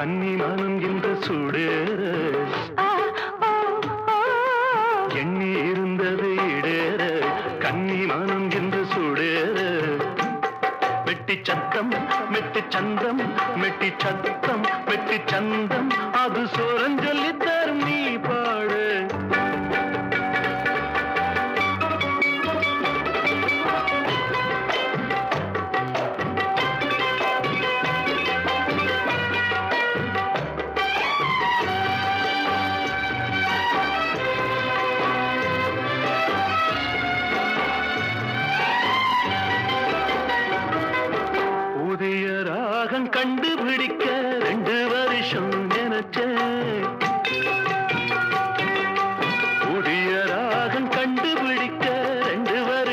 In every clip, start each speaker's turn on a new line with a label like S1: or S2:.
S1: கன்னி மனம் இன்று சுடேற ஆ, ஆ, ஆ.
S2: எண்ணி இருந்தது இடேற கன்னி மனம் இன்று சுடேற மெட்டி சத்தம் மெட்டி சந்தம் மெட்டி சத்தம் மெட்டி சந்தம். அது சோரஞ்சொல்லி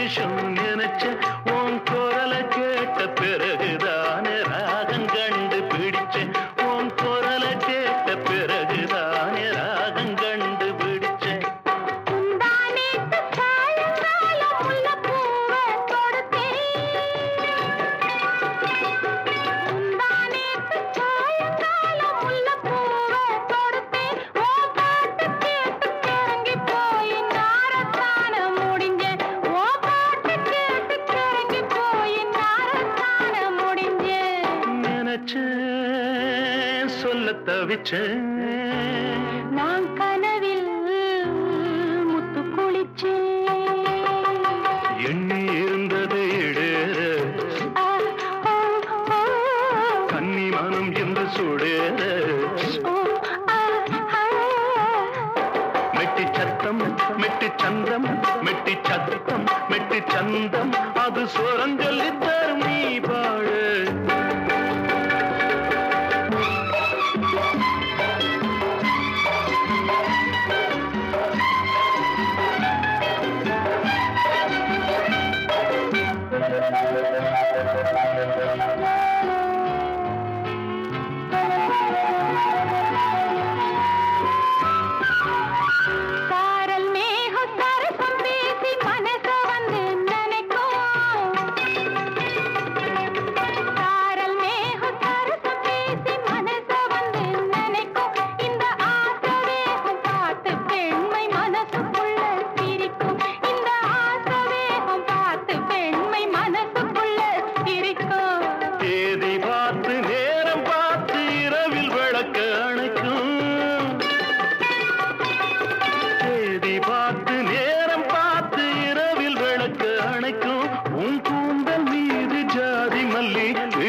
S2: show. நினைச்சேன் சொல்ல தவிச்சேன்.
S1: நான் கனவில் முத்து குளிச்சேன்.
S2: எண்ணி இருந்தது இடேற. கன்னி மனம் என்று சுடேற. மெட்டி சத்தம் மெட்டி சந்தம் மெட்டி சத்தம் மெட்டி சந்தம். அது சோரஞ்சொல்லி தரும் நீ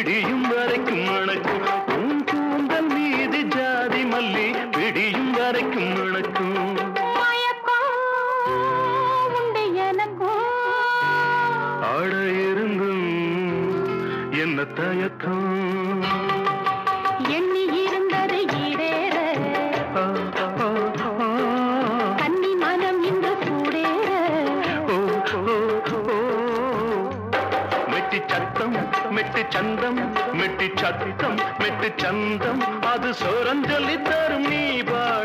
S2: விடியும் வரைக்கும் அணைக்கும். உன் கூந்தல் மீது ஜாதி மல்லி விடியும் வரைக்கும்
S1: எனக்கும்.
S2: ஆட இருந்தும் என்ன தயக்கம்?
S1: எண்ணி இருந்தது ஈடேற. கன்னி மனம்
S2: ஓ, ஓ. மெட்டி சத்தம் மெட்டு சந்தம் மெட்டு சத்தம் மெட்டு சந்தம். அது சோரஞ்சொல்லி தரும் நீ பா